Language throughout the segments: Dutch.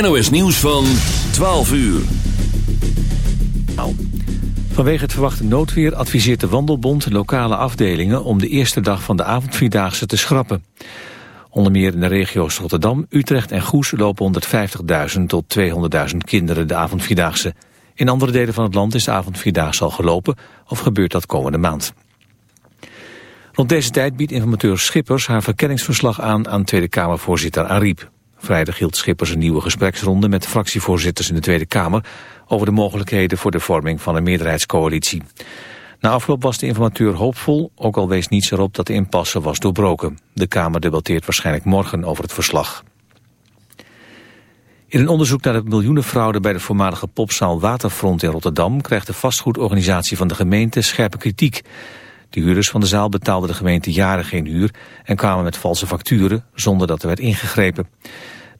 NOS nieuws van 12 uur. Vanwege het verwachte noodweer adviseert de Wandelbond lokale afdelingen om de eerste dag van de avondvierdaagse te schrappen. Onder meer in de regio's Rotterdam, Utrecht en Goes lopen 150.000 tot 200.000 kinderen de avondvierdaagse. In andere delen van het land is de avondvierdaagse al gelopen of gebeurt dat komende maand. Rond deze tijd biedt informateur Schippers haar verkenningsverslag aan aan Tweede Kamervoorzitter Ariep. Vrijdag hield Schippers een nieuwe gespreksronde met fractievoorzitters in de Tweede Kamer over de mogelijkheden voor de vorming van een meerderheidscoalitie. Na afloop was de informateur hoopvol, ook al wees niets erop dat de impasse was doorbroken. De Kamer debatteert waarschijnlijk morgen over het verslag. In een onderzoek naar de miljoenenfraude bij de voormalige popzaal Waterfront in Rotterdam krijgt de vastgoedorganisatie van de gemeente scherpe kritiek. De huurders van de zaal betaalden de gemeente jaren geen huur en kwamen met valse facturen zonder dat er werd ingegrepen.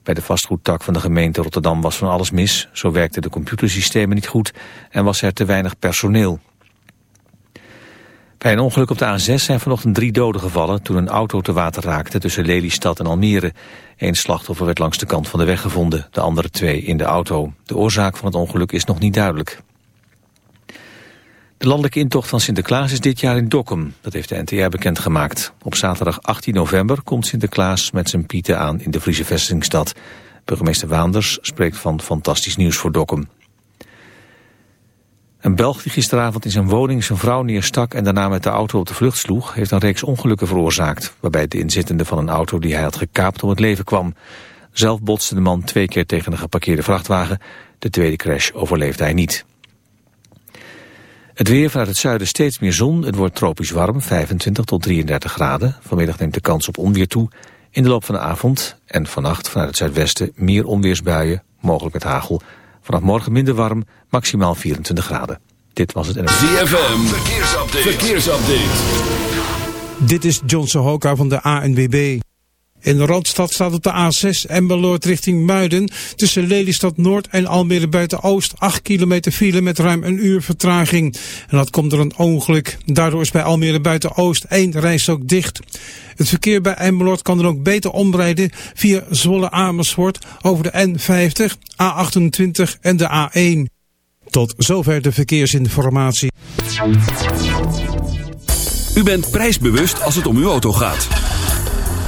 Bij de vastgoedtak van de gemeente Rotterdam was van alles mis. Zo werkten de computersystemen niet goed en was er te weinig personeel. Bij een ongeluk op de A6 zijn vanochtend drie doden gevallen toen een auto te water raakte tussen Lelystad en Almere. Eén slachtoffer werd langs de kant van de weg gevonden, de andere twee in de auto. De oorzaak van het ongeluk is nog niet duidelijk. De landelijke intocht van Sinterklaas is dit jaar in Dokkum. Dat heeft de NTR bekendgemaakt. Op zaterdag 18 november komt Sinterklaas met zijn pieten aan in de Friese vestingstad. Burgemeester Waanders spreekt van fantastisch nieuws voor Dokkum. Een Belg die gisteravond in zijn woning zijn vrouw neerstak en daarna met de auto op de vlucht sloeg, heeft een reeks ongelukken veroorzaakt, waarbij de inzittende van een auto die hij had gekaapt om het leven kwam. Zelf botste de man twee keer tegen een geparkeerde vrachtwagen. De tweede crash overleefde hij niet. Het weer vanuit het zuiden steeds meer zon. Het wordt tropisch warm, 25 tot 33 graden. Vanmiddag neemt de kans op onweer toe. In de loop van de avond en vannacht vanuit het zuidwesten meer onweersbuien, mogelijk met hagel. Vanaf morgen minder warm, maximaal 24 graden. Dit was het NFM. ZFM, verkeersupdate. verkeersupdate. Dit is John Sohoka van de ANWB. In de Randstad staat op de A6 Emmeloord richting Muiden tussen Lelystad Noord en Almere Buiten Oost 8 kilometer file met ruim een uur vertraging. En dat komt door een ongeluk. Daardoor is bij Almere Buiten Oost één rijstok dicht. Het verkeer bij Emmeloord kan dan ook beter omrijden via Zwolle Amersfoort over de N50, A28 en de A1. Tot zover de verkeersinformatie. U bent prijsbewust als het om uw auto gaat.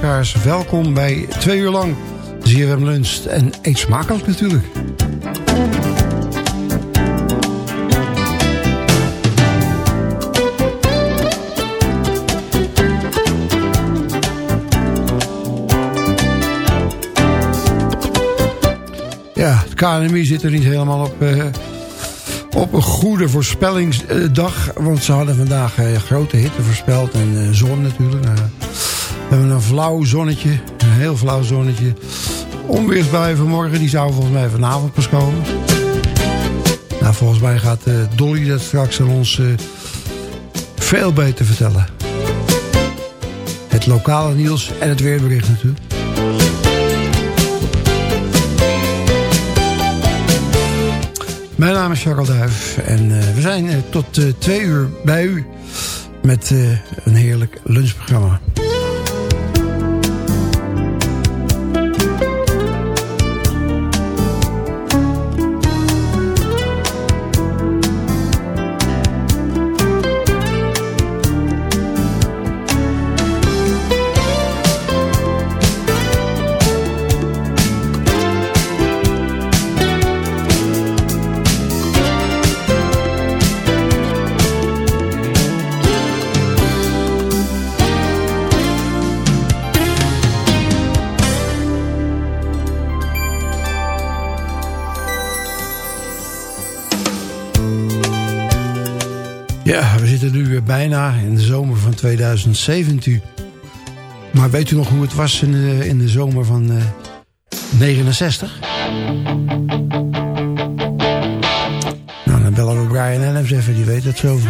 Luisteraars, welkom bij twee uur lang ZFM Lunch en eet smakelijk natuurlijk. Ja, het KNMI zit er niet helemaal op, uh, op een goede voorspellingsdag. Want ze hadden vandaag uh, grote hitte voorspeld en uh, zon natuurlijk. Nou, we hebben een flauw zonnetje, een heel flauw zonnetje. Onweersbuien vanmorgen, die zouden volgens mij vanavond pas komen. Nou, volgens mij gaat Dolly dat straks aan ons veel beter vertellen. Het lokale nieuws en het weerbericht natuurlijk. Mijn naam is Jacques Duif en uh, we zijn tot twee uur bij u met een heerlijk lunchprogramma. Weer bijna in de zomer van 2017. Maar weet u nog hoe het was in de, in de zomer van uh, 69? Nou, dan bellen we Brian Adams even, die weet het zo goed.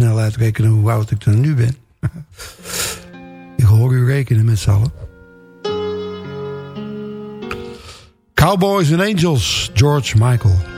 snel uitrekenen hoe oud ik dan nu ben. ik hoor u rekenen met z'n allen. Cowboys and Angels, George Michael.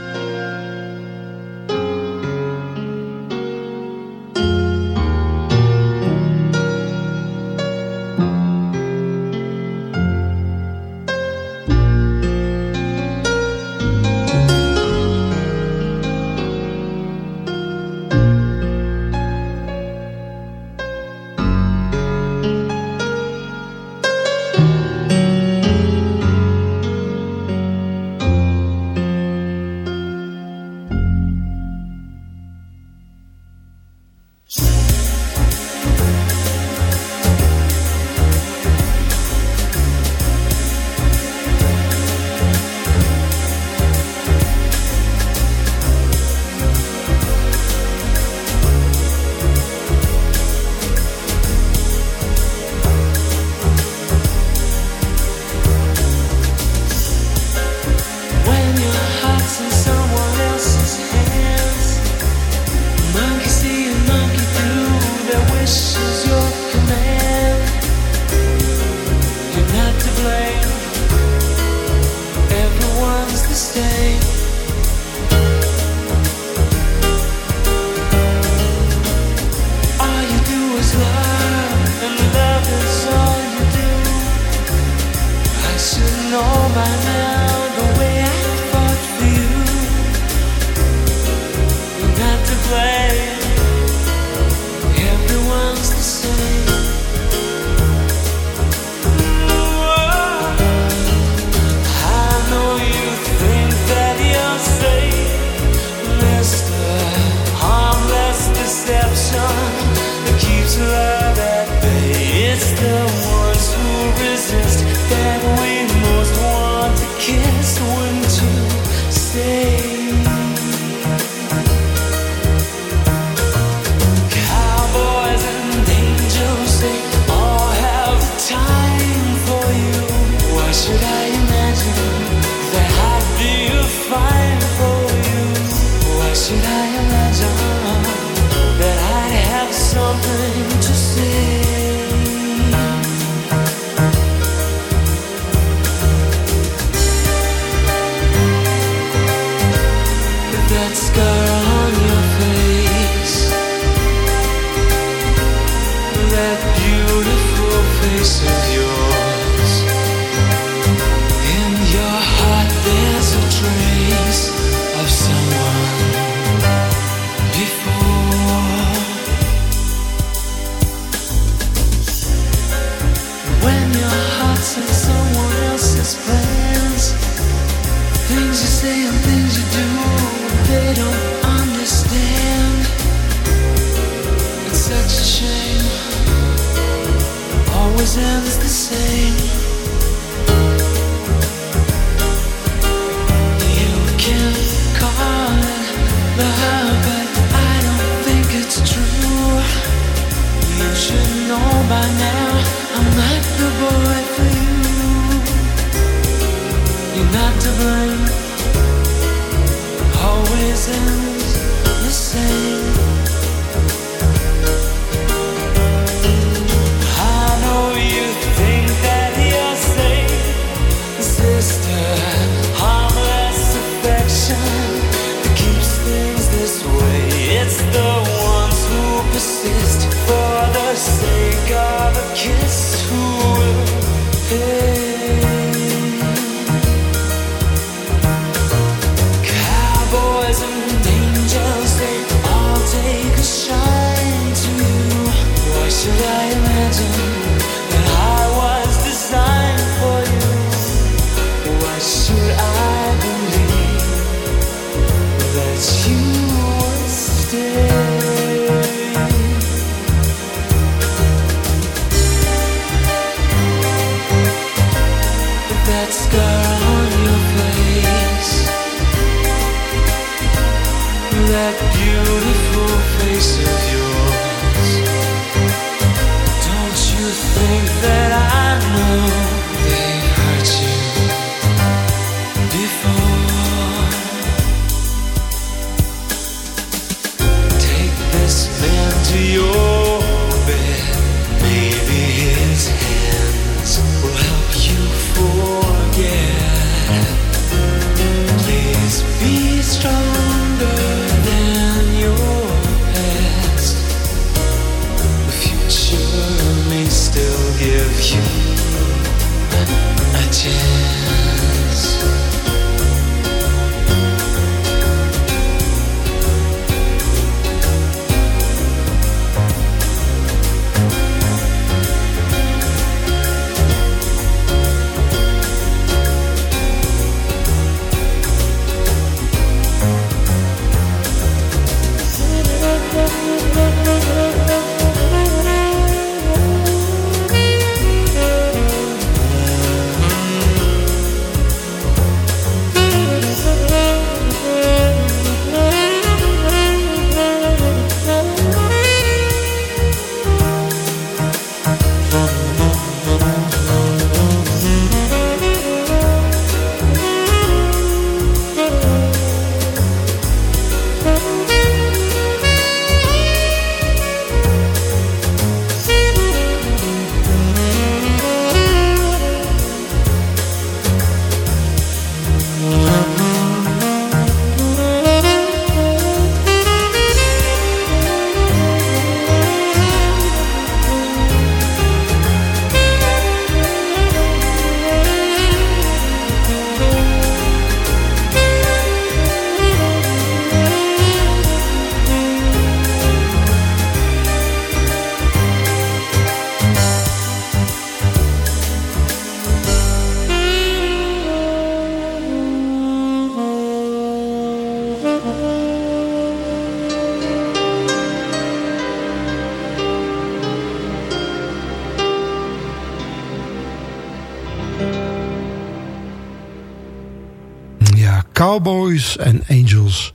Cowboys and Angels.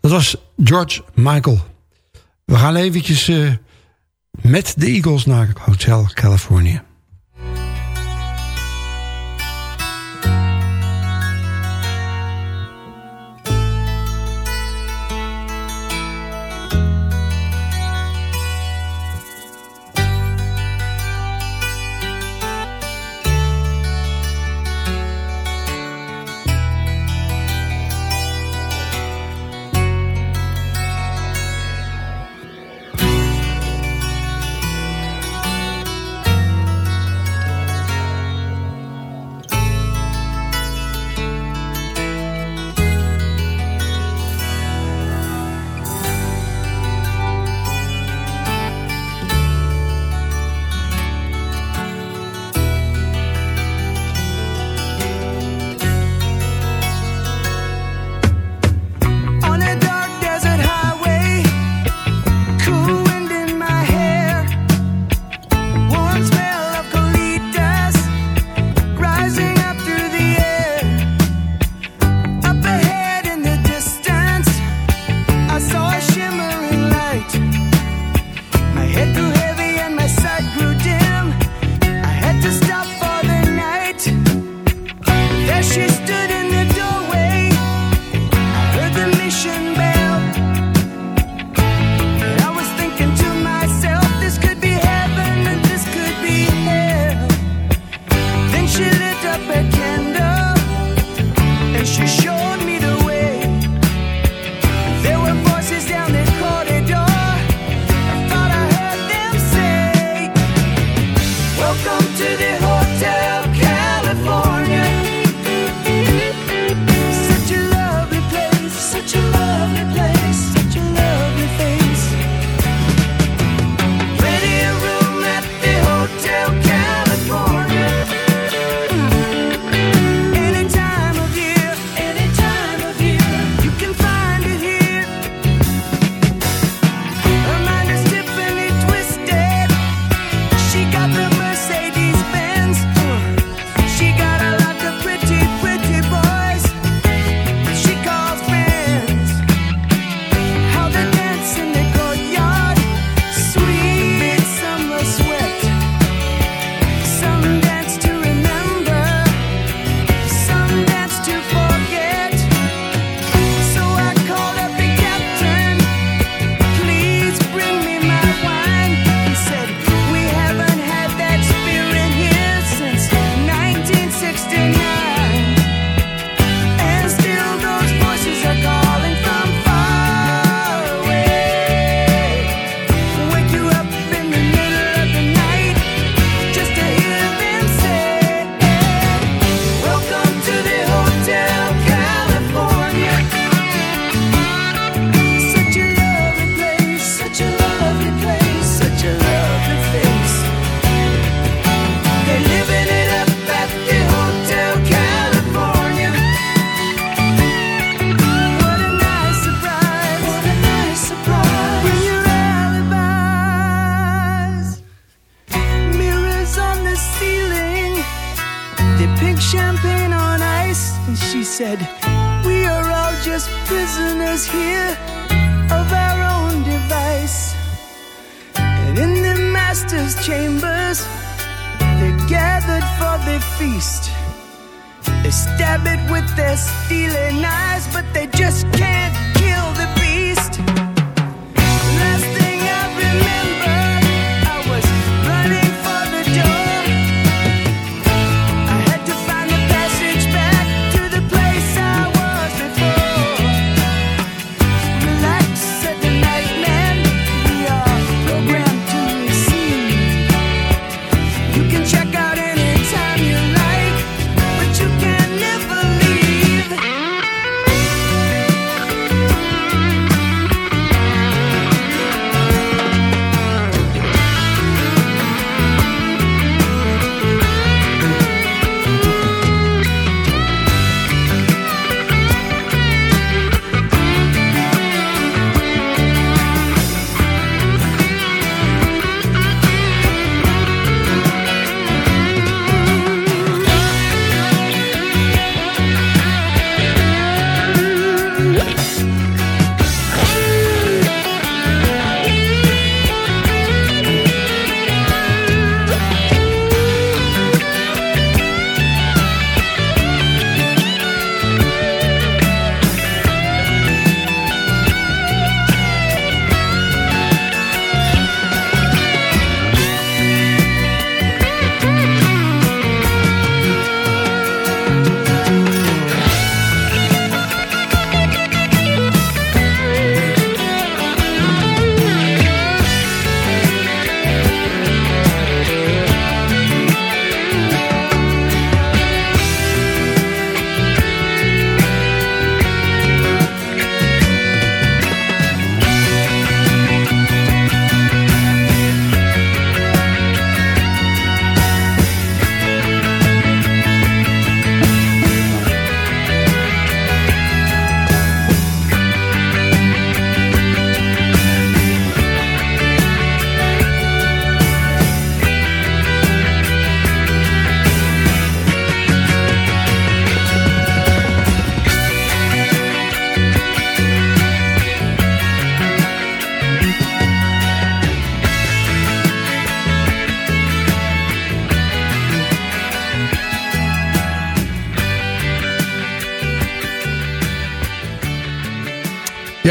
Dat was George Michael. We gaan eventjes eh, met de Eagles naar Hotel California.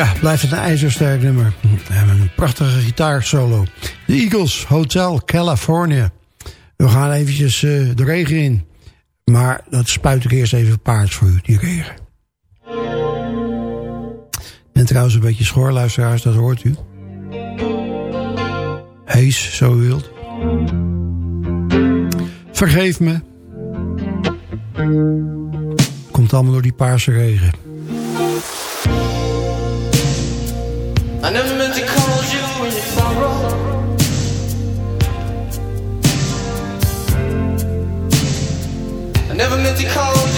Ja, blijft het een ijzersterk nummer. Hebben een prachtige gitaarsolo. De Eagles, Hotel California. We gaan eventjes eh, de regen in. Maar dat spuit ik eerst even paard voor u, die regen. En trouwens een beetje schor, luisteraars, dat hoort u. Hees, zo u wilt. Vergeef me. Komt allemaal door die paarse regen. I never meant to call you when you sorrow. I never meant to call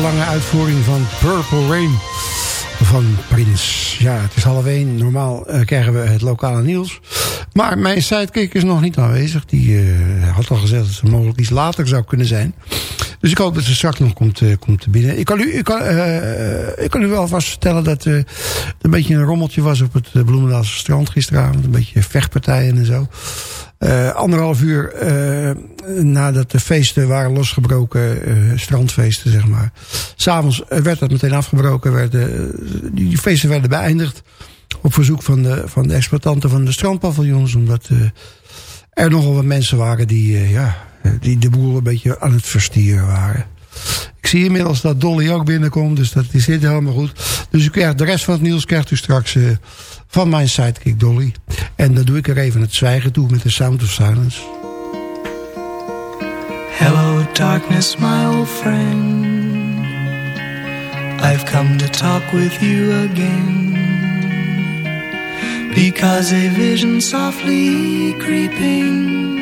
lange uitvoering van Purple Rain van Prins. Ja, het is half één. Normaal eh, krijgen we het lokale nieuws. Maar mijn sidekick is nog niet aanwezig. Die eh, had al gezegd dat ze mogelijk iets later zou kunnen zijn. Dus ik hoop dat ze straks nog komt, eh, komt binnen. Ik kan, u, ik, kan, ik kan u wel vast vertellen dat er een beetje een rommeltje was op het Bloemendaalse strand gisteravond. Een beetje vechtpartijen en zo. Eh, anderhalf uur eh, nadat de feesten waren losgebroken, eh, strandfeesten zeg maar. S'avonds werd dat meteen afgebroken, werden, die, feesten werden beëindigd. Op verzoek van de, van de exploitanten van de strandpaviljoens. Omdat er nogal wat mensen waren die, ja, die de boel een beetje aan het verstieren waren. Ik zie inmiddels dat Dolly ook binnenkomt, dus dat is dit helemaal goed. Dus u krijgt de rest van het nieuws krijgt u straks eh, van mijn sidekick Dolly. En dan doe ik er even het zwijgen toe met de Sound of Silence. Hello, darkness, my old friend. I've come to talk with you again. Because a vision softly creeping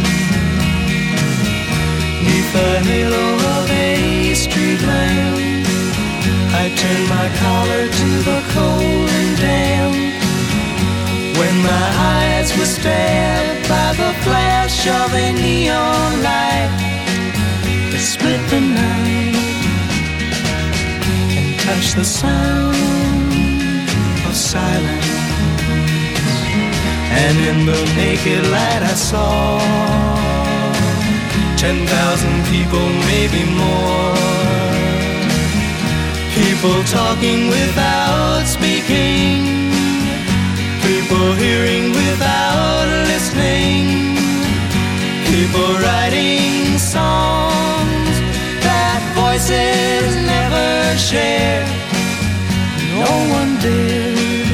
the halo of a street lamp. I turned my collar to the cold and damp. When my eyes were stabbed by the flash of a neon light that split the night and touched the sound of silence. And in the naked light I saw ten thousand people, maybe more. People talking without speaking. People hearing without listening. People writing songs that voices never share. No one dared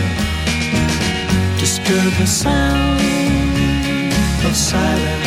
disturb the sound of silence.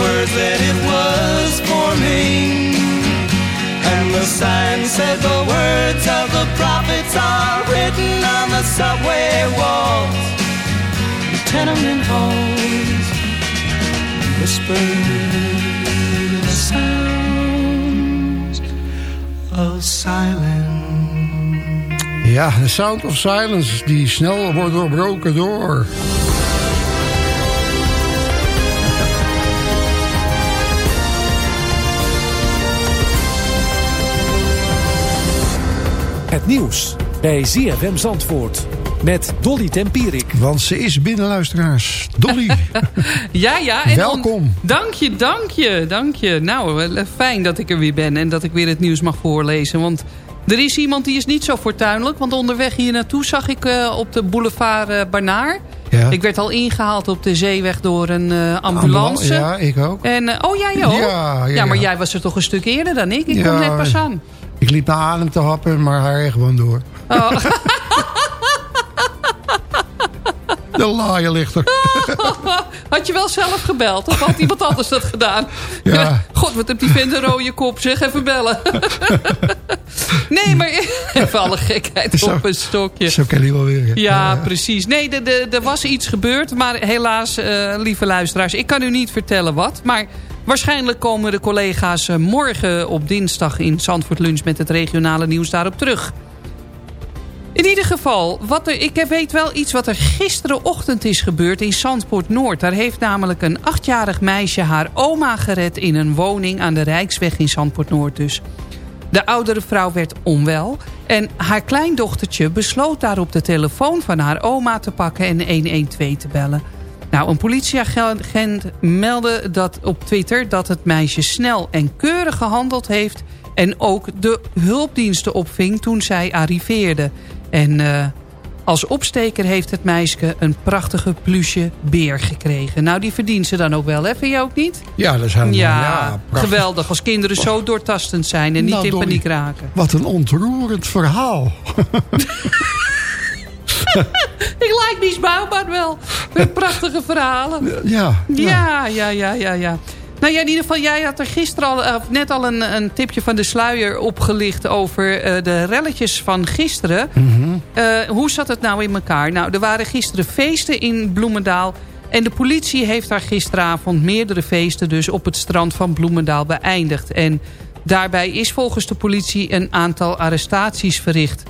words that it was forming. And the sign said the words of the prophets are written on the subway walls, the tenement halls, whispered the sounds of silence. Ja, The Sound of Silence, die snel wordt doorbroken door... Het nieuws bij ZFM Zandvoort met Dolly Tempierik. Want ze is binnen, luisteraars. Dolly, Ja, ja. En welkom. dank je, dank je, dank je. Nou, eh, fijn dat ik er weer ben en dat ik weer het nieuws mag voorlezen. Want er is iemand die is niet zo fortuinlijk. Want onderweg hier naartoe zag ik eh, op de boulevard eh, Barnaar. Ja. Ik werd al ingehaald op de zeeweg door een eh, ambulance. Ja, ik ook. En, oh, jij ook? Ja, ja, maar ja. jij was er toch een stuk eerder dan ik? Ik Ja, kom net pas aan. Ik liep naar adem te happen, maar hij reed gewoon door. Oh. De laaien ligt er. Had je wel zelf gebeld? Of had iemand anders dat gedaan? Ja. God, wat heb die vent een rode kop. Zeg, even bellen. nee, maar even alle gekheid Zo- op een stokje. Zo ken je wel weer. Ja, precies. Nee, er was iets gebeurd. Maar helaas, eh, lieve luisteraars, ik kan u niet vertellen wat. Maar waarschijnlijk komen de collega's eh, morgen op dinsdag in Zandvoort Lunch... met het regionale nieuws daarop terug. In ieder geval, wat er, ik weet wel iets wat er gisterenochtend is gebeurd in Zandpoort Noord. Daar heeft namelijk een achtjarig meisje haar oma gered in een woning aan de Rijksweg in Zandpoort Noord dus. De oudere vrouw werd onwel en haar kleindochtertje besloot daarop de telefoon van haar oma te pakken en 112 te bellen. Nou, een politieagent meldde dat op Twitter dat het meisje snel en keurig gehandeld heeft... en ook de hulpdiensten opving toen zij arriveerde. En eh, als opsteker heeft het meisje een prachtige pluche beer gekregen. Nou, die verdient ze dan ook wel, hè? Vind je ook niet? Ja, dat is helemaal... Ja, Ja, prachtig. geweldig. Als kinderen zo doortastend zijn en niet Nou, in paniek raken. Wat een ontroerend verhaal. Ik lijk Mies Bouwman wel. Met prachtige verhalen. Ja. Ja, ja, ja, ja, ja. Nou ja, in ieder geval, jij had er gisteren al, of net al een, een tipje van de sluier opgelicht over eh, de relletjes van gisteren. Eh, hoe zat het nou in elkaar? Nou, er waren gisteren feesten in Bloemendaal. En de politie heeft daar gisteravond meerdere feesten dus op het strand van Bloemendaal beëindigd. En Daarbij is volgens de politie een aantal arrestaties verricht.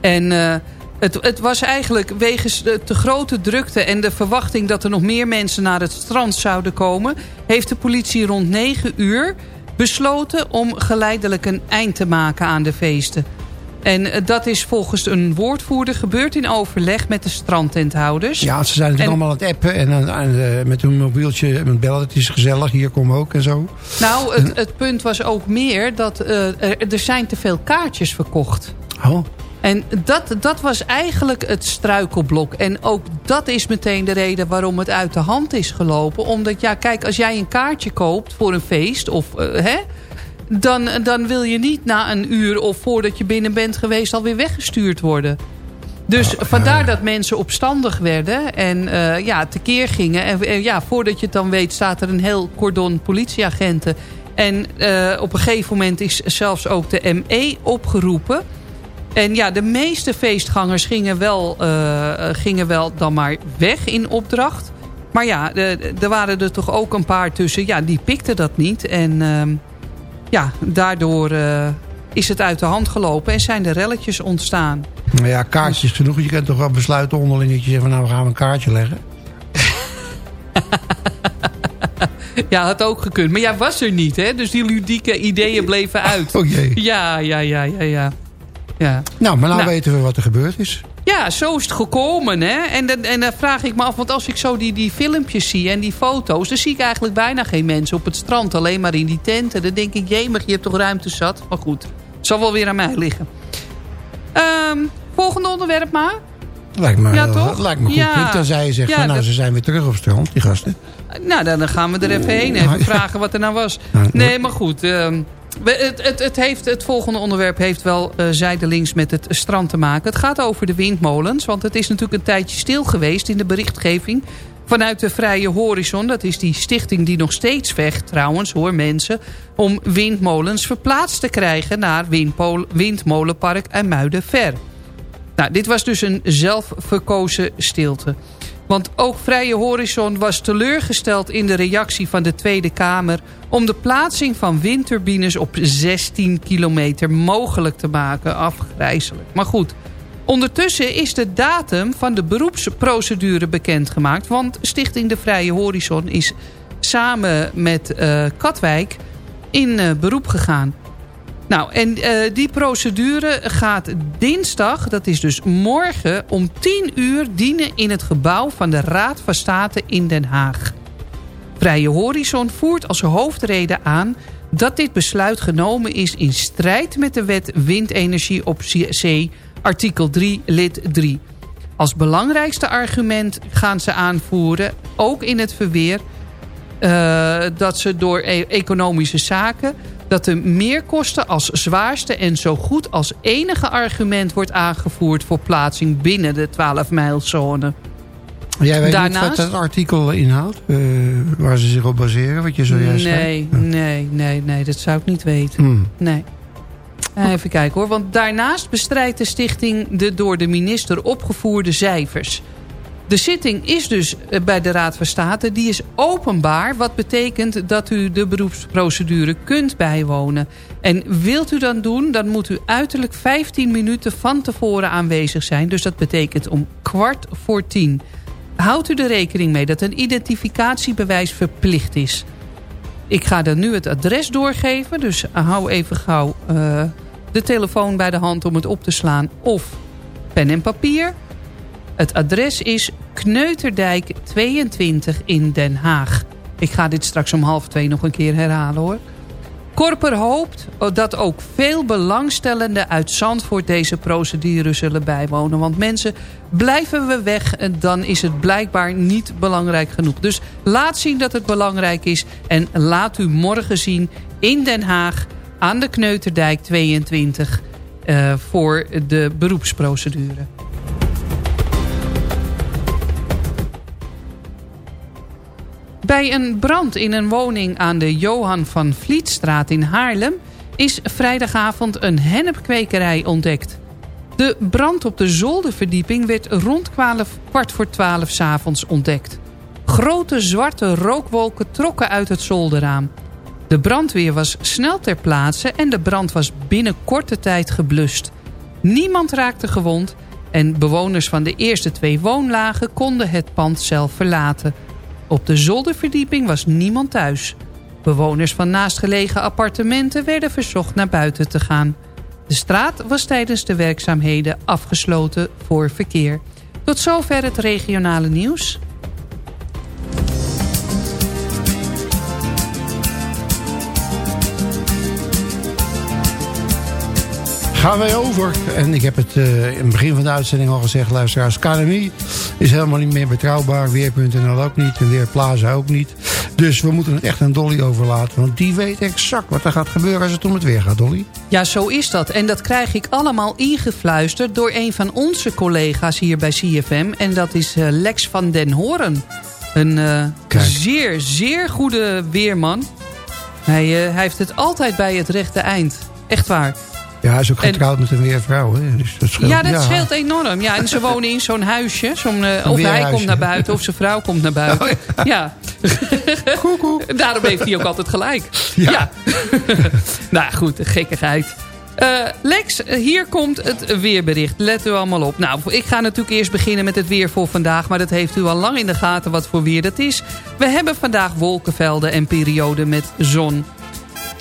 En eh, het, het was eigenlijk wegens de te grote drukte en de verwachting dat er nog meer mensen naar het strand zouden komen... heeft de politie rond 9 uur besloten om geleidelijk een eind te maken aan de feesten. En eh, dat is volgens een woordvoerder gebeurd in overleg met de strandtenthouders. Ja, ze zijn natuurlijk allemaal aan het appen en aan, aan, eh, met hun mobieltje en bellen. Het is gezellig, hier kom ook en zo. Nou, het, het punt was ook meer dat eh, er, er zijn te veel kaartjes verkocht. Oh. En dat, dat was eigenlijk het struikelblok. En ook dat is meteen de reden waarom het uit de hand is gelopen. Omdat, ja, kijk, als jij een kaartje koopt voor een feest... of eh, hè, dan, dan wil je niet na een uur of voordat je binnen bent geweest... alweer weggestuurd worden. Dus vandaar dat mensen opstandig werden en eh, ja, tekeer gingen. En eh, ja, voordat je het dan weet staat er een heel cordon politieagenten. En op een gegeven moment is zelfs ook de ME opgeroepen. En ja, de meeste feestgangers gingen wel, eh, eh, gingen wel dan maar weg in opdracht. Maar ja, de- er waren er toch ook een paar tussen. Ja, die pikten dat niet. En ehm, ja, daardoor eh, is het uit de hand gelopen en zijn er relletjes ontstaan. Nou ja, kaartjes genoeg. Je kunt toch wel besluiten onderlingetjes van nou we gaan een kaartje leggen. Ja, had ook gekund. Maar jij was er niet, hè? Dus die ludieke ideeën bleven uit. Oh jee. Ja, ja, ja, ja, ja. Ja, Nou, maar nou, Nou. weten we wat er gebeurd is. ja zo is het gekomen, hè? En, dan- en dan vraag ik me af, want als ik zo die, die filmpjes zie en die foto's... dan zie ik eigenlijk bijna geen mensen op het strand. Alleen maar in die tenten. Dan denk ik, jemig, je hebt toch ruimte zat? Maar goed, het zal wel weer aan mij liggen. Ehm, volgende onderwerp maar. Lijkt me, Ja, toch? lijkt me goed. Ja. punt. Tenzij je zegt, Ja, van, nou dat- ze zijn weer terug op strand, die gasten. Nou, dan dan gaan we er even heen. Even vragen wat er nou was. Nee, maar goed. ehm, het, het, het, heeft, het volgende onderwerp heeft wel eh, zijdelings met het strand te maken. Het gaat over de windmolens. Want het is natuurlijk een tijdje stil geweest in de berichtgeving. Vanuit de Vrije Horizon. Dat is die stichting die nog steeds vecht trouwens hoor mensen. Om windmolens verplaatst te krijgen naar windpol- windmolenpark IJmuiden-Ver. Nou, dit was dus een zelfverkozen stilte. Want ook Vrije Horizon was teleurgesteld in de reactie van de Tweede Kamer... om de plaatsing van windturbines op 16 kilometer mogelijk te maken. Afgrijzelijk. Maar goed, ondertussen is de datum van de beroepsprocedure bekendgemaakt... want Stichting de Vrije Horizon is samen met eh, Katwijk in eh, beroep gegaan. Nou, en eh, die procedure gaat dinsdag, dat is dus morgen... om 10 uur dienen in het gebouw van de Raad van State in Den Haag. Vrije Horizon voert als hoofdreden aan... dat dit besluit genomen is in strijd met de wet windenergie op zee... artikel 3, lid 3. Als belangrijkste argument gaan ze aanvoeren, ook in het verweer... eh, dat ze door e- economische zaken... dat de meerkosten als zwaarste en zo goed als enige argument wordt aangevoerd... voor plaatsing binnen de 12-mijlzone. Jij weet Daarnaast- niet wat dat artikel inhoudt? eh, waar ze zich op baseren, wat je zojuist zei? Nee, nee, nee, nee, dat zou ik niet weten. Hmm. Nee. Even kijken hoor, want daarnaast bestrijdt de stichting de door de minister opgevoerde cijfers. De zitting is dus eh, bij de Raad van State, die is openbaar. Wat betekent dat u de beroepsprocedure kunt bijwonen. En wilt u dan doen, dan moet u uiterlijk 15 minuten van tevoren aanwezig zijn. Dus dat betekent om kwart voor tien. Houdt u er rekening mee dat een identificatiebewijs verplicht is. Ik ga dan nu het adres doorgeven. Dus hou even gauw eh, de telefoon bij de hand om het op te slaan. Of pen en papier. Het adres is Kneuterdijk 22 in Den Haag. Ik ga dit straks om half twee nog een keer herhalen hoor. Korper hoopt dat ook veel belangstellenden uit Zandvoort deze procedure zullen bijwonen. Want mensen, blijven we weg, dan is het blijkbaar niet belangrijk genoeg. Dus laat zien dat het belangrijk is. En laat u morgen zien in Den Haag aan de Kneuterdijk 22 eh, voor de beroepsprocedure. Bij een brand in een woning aan de Johan van Vlietstraat in Haarlem... is vrijdagavond een hennepkwekerij ontdekt. De brand op de zolderverdieping werd rond kwart voor twaalf s'avonds ontdekt. Grote zwarte rookwolken trokken uit het zolderraam. De brandweer was snel ter plaatse en de brand was binnen korte tijd geblust. Niemand raakte gewond en bewoners van de eerste twee woonlagen konden het pand zelf verlaten. Op de zolderverdieping was niemand thuis. Bewoners van naastgelegen appartementen werden verzocht naar buiten te gaan. De straat was tijdens de werkzaamheden afgesloten voor verkeer. Tot zover het regionale nieuws. Gaan wij over. En ik heb het eh, in het begin van de uitzending al gezegd, luisteraars. KNMI is helemaal niet meer betrouwbaar. Weer.nl ook niet. En Weerplaza ook niet. Dus we moeten het echt aan Dolly overlaten. Want die weet exact wat er gaat gebeuren als het om het weer gaat, Dolly. Ja, zo is dat. En dat krijg ik allemaal ingefluisterd door een van onze collega's hier bij CFM. En dat is eh, Lex van den Horen. Een eh, zeer, zeer goede weerman. Hij, hij heeft het altijd bij het rechte eind. Echt waar. Ja, hij is ook En- getrouwd met een weervrouw. Hè? Dus dat scheelt. Ja, dat scheelt enorm. Ja, en ze wonen in zo'n huisje. Eh, of hij komt naar buiten of zijn vrouw komt naar buiten. Oh, ja. Daarom heeft hij ook altijd gelijk. Ja. nou goed, gekkigheid. Eh, Lex, hier komt het weerbericht. Let u allemaal op. Nou, ik ga natuurlijk eerst beginnen met het weer voor vandaag. Maar dat heeft u al lang in de gaten wat voor weer dat is. We hebben vandaag wolkenvelden en perioden met zon.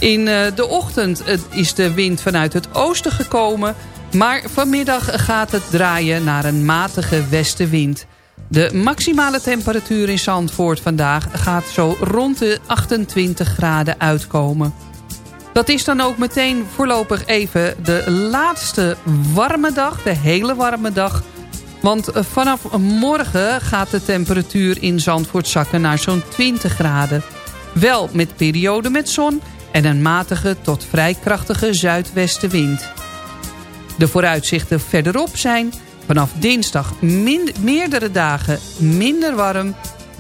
In eh, de ochtend is de wind vanuit het oosten gekomen... maar vanmiddag gaat het draaien naar een matige westenwind. De maximale temperatuur in Zandvoort vandaag gaat zo rond de 28 graden uitkomen. Dat is dan ook meteen voorlopig even de laatste warme dag, de hele warme dag... Want vanaf morgen gaat de temperatuur in Zandvoort zakken naar zo'n 20 graden. Wel met perioden met zon en een matige tot vrij krachtige zuidwestenwind. De vooruitzichten verderop zijn vanaf dinsdag meerdere dagen minder warm,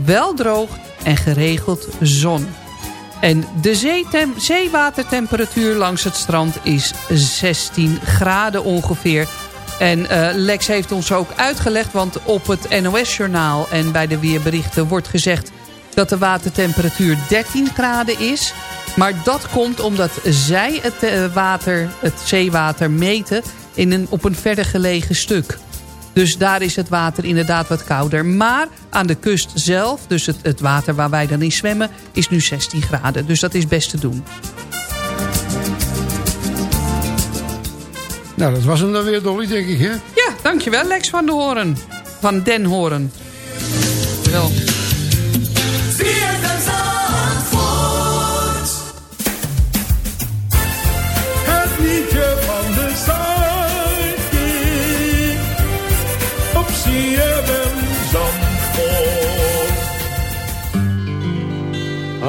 wel droog en geregeld zon. En de zeewatertemperatuur langs het strand is 16 graden ongeveer. En eh, Lex heeft ons ook uitgelegd, want op het NOS-journaal en bij de weerberichten wordt gezegd dat de watertemperatuur 13 graden is. Maar dat komt omdat zij het eh, water, het zeewater meten in een, op een verder gelegen stuk. Dus daar is het water inderdaad wat kouder. Maar aan de kust zelf, dus het, het water waar wij dan in zwemmen, is nu 16 graden. Dus dat is best te doen. Nou, dat was hem dan weer, Dolly, denk ik, hè? Ja, dankjewel Lex van de Horen. Van Den Horen. Wel.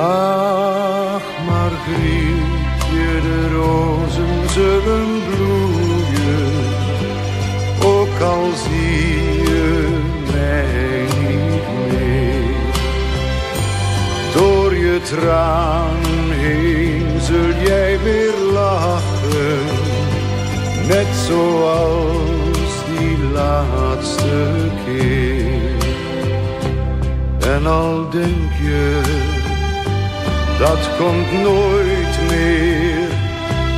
Ach, Margrietje, de rozen zullen bloeien, ook al zie je mij niet meer. Door je tranen heen zul jij weer lachen, net zoals die laatste keer. En al denk je dat komt nooit meer,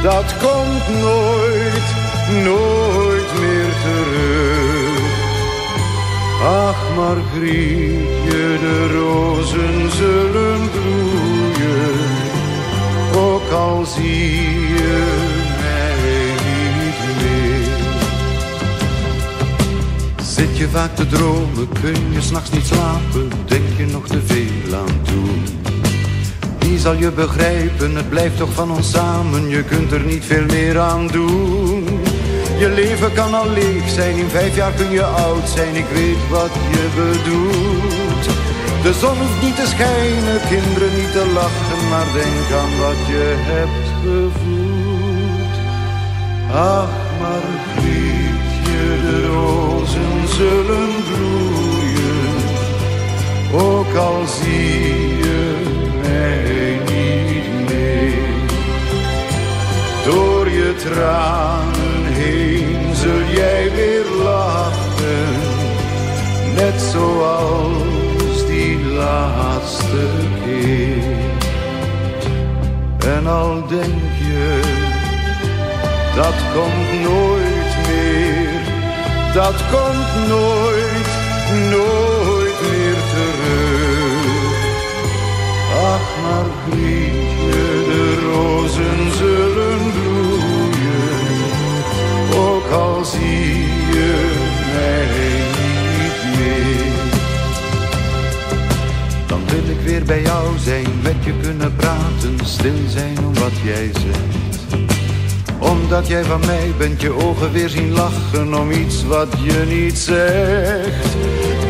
dat komt nooit, nooit meer terug. Ach, Margrietje, de rozen zullen bloeien, ook al zie je mij niet meer. Zit je vaak te dromen, kun je s'nachts niet slapen, denk je nog te veel aan toen. Zal je begrijpen, het blijft toch van ons samen, je kunt er niet veel meer aan doen. Je leven kan al leeg zijn, in vijf jaar kun je oud zijn, ik weet wat je bedoelt. De zon hoeft niet te schijnen, kinderen niet te lachen, maar denk aan wat je hebt gevoeld. Ach, Margrietje, de rozen zullen bloeien, ook al zie je mij tranen heen zul jij weer lachen, net zoals die laatste keer. En al denk je, dat komt nooit meer. Dat komt nooit, nooit meer terug. Ach, Margrietje, al zie je mij niet meer. Dan wil ik weer bij jou zijn, met je kunnen praten, stil zijn om wat jij zegt. Omdat jij van mij bent, je ogen weer zien lachen om iets wat je niet zegt.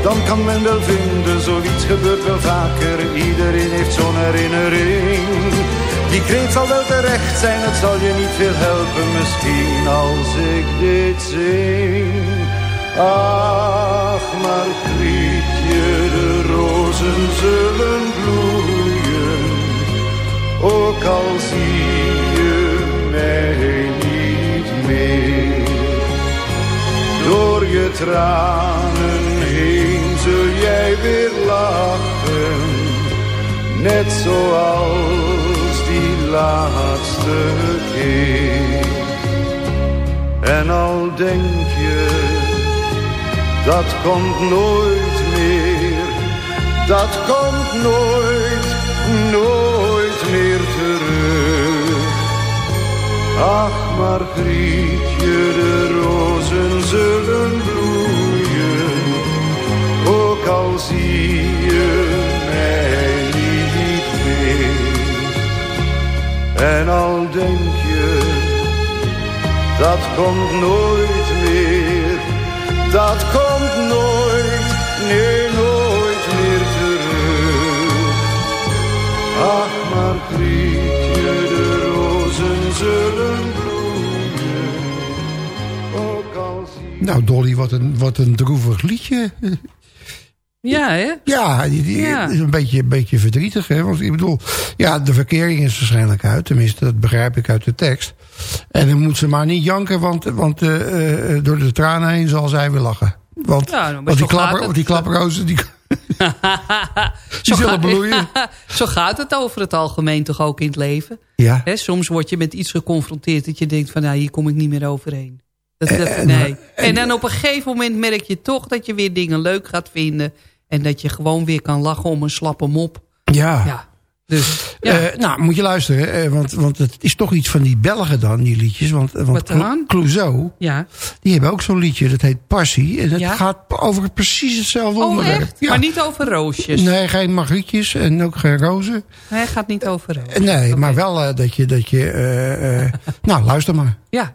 Dan kan men wel vinden, zoiets gebeurt wel vaker, iedereen heeft zo'n herinnering. Die kreet zal wel terecht zijn, het zal je niet veel helpen misschien als ik dit zing. Ach, Margrietje, de rozen zullen bloeien, ook al zie je mij niet meer. Door je tranen heen zul jij weer lachen, net zoals laatste keer. En al denk je, dat komt nooit meer, dat komt nooit, nooit meer terug. Ach, Margrietje, de En al denk je, dat komt nooit meer, dat komt nooit, nee, nooit meer terug. Ach, Margrietje, de rozen zullen bloeien, ook al zie Nou, Dolly, wat een, wat een droevig liedje. Ja, hè? Ja, die, die Ja. is een beetje, een beetje verdrietig. Hè? Want ik bedoel, ja, de verkering is waarschijnlijk uit. Tenminste, dat begrijp ik uit de tekst. En dan moet ze maar niet janken, want, want eh, eh, door de tranen heen zal zij weer lachen. Want, Ja, nou, want die, klapper, het. die klaprozen, die, die zullen bloeien. Zo gaat het over het algemeen toch ook in het leven. Ja. Hè, soms word je met iets geconfronteerd dat je denkt van... nou, hier kom ik niet meer overheen. Dat, dat- En- nee. En dan op een gegeven moment merk je toch dat je weer dingen leuk gaat vinden... en dat je gewoon weer kan lachen om een slappe mop. Ja. Ja. Dus, ja. Eh, nou, moet je luisteren, eh, want, want het is toch iets van die Belgen dan, die liedjes. Want, want? Clouseau, ja. die hebben ook zo'n liedje, dat heet Passie. En het Ja? gaat over precies hetzelfde Oh, onderwerp. echt? Ja. Maar niet over roosjes. Nee, geen magrietjes en ook geen rozen. Hij gaat niet over roosjes. Nee, maar wel eh, dat je... Dat je nou, luister maar. Ja.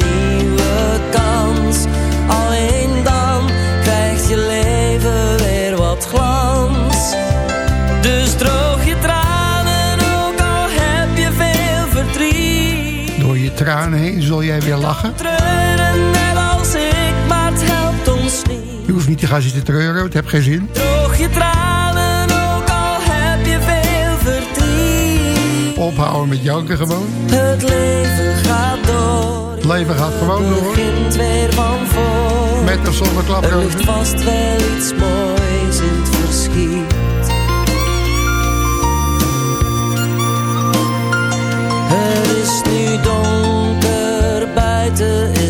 Nee, zul jij weer lachen. Niet. Je hoeft niet te gaan zitten treuren, het heeft geen zin. Droog je tranen, ook al heb je veel verdriet. Ophouden met janken gewoon. Het leven gaat door. Het leven gaat gewoon door. Met of zonder klaprozen. Er ligt vast wel iets moois in het verschiet. Het is nu donker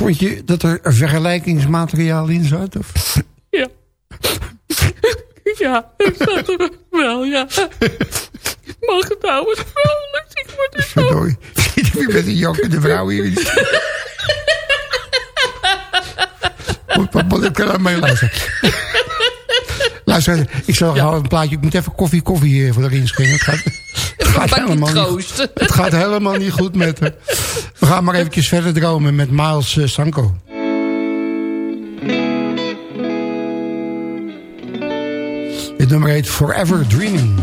vond je dat er vergelijkingsmateriaal in zat? Of? Ja. ja, ik zat er wel, ja. Mag het nou eens vrolijk? Ik word er zo... Verdorie. Je met een jankende vrouw hier? Moet papa, ik kan aan mij luisteren. Luister, ik zal gauw een plaatje. Ik moet even koffie, koffie eh, voor erin schenken. Het gaat, het gaat, helemaal niet, het gaat helemaal niet goed met haar. We gaan maar eventjes verder dromen met Miles eh, Sanko. Dit nummer heet Forever Dreaming.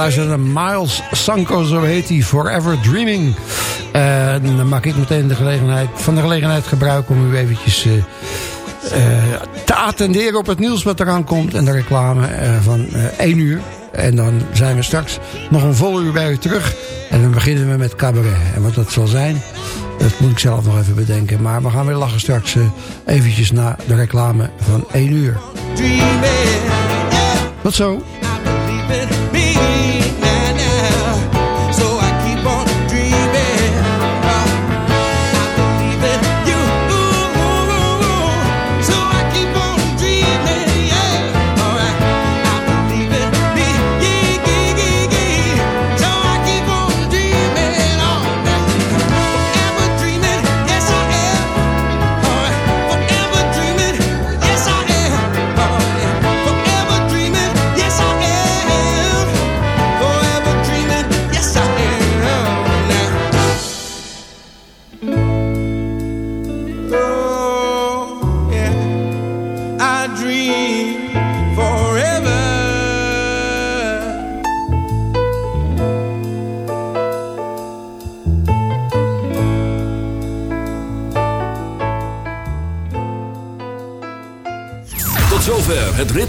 Luisteren naar Miles Sanko, zo heet hij, Forever Dreaming. En dan maak ik meteen de gelegenheid, van de gelegenheid gebruik om u eventjes eh, eh, te attenderen op het nieuws wat eraan komt. En de reclame eh, van eh 1 uur. En dan zijn we straks nog een vol uur bij u terug. En dan beginnen we met cabaret. En wat dat zal zijn, dat moet ik zelf nog even bedenken. Maar we gaan weer lachen straks eh, eventjes na de reclame van 1 uur. Tot zo.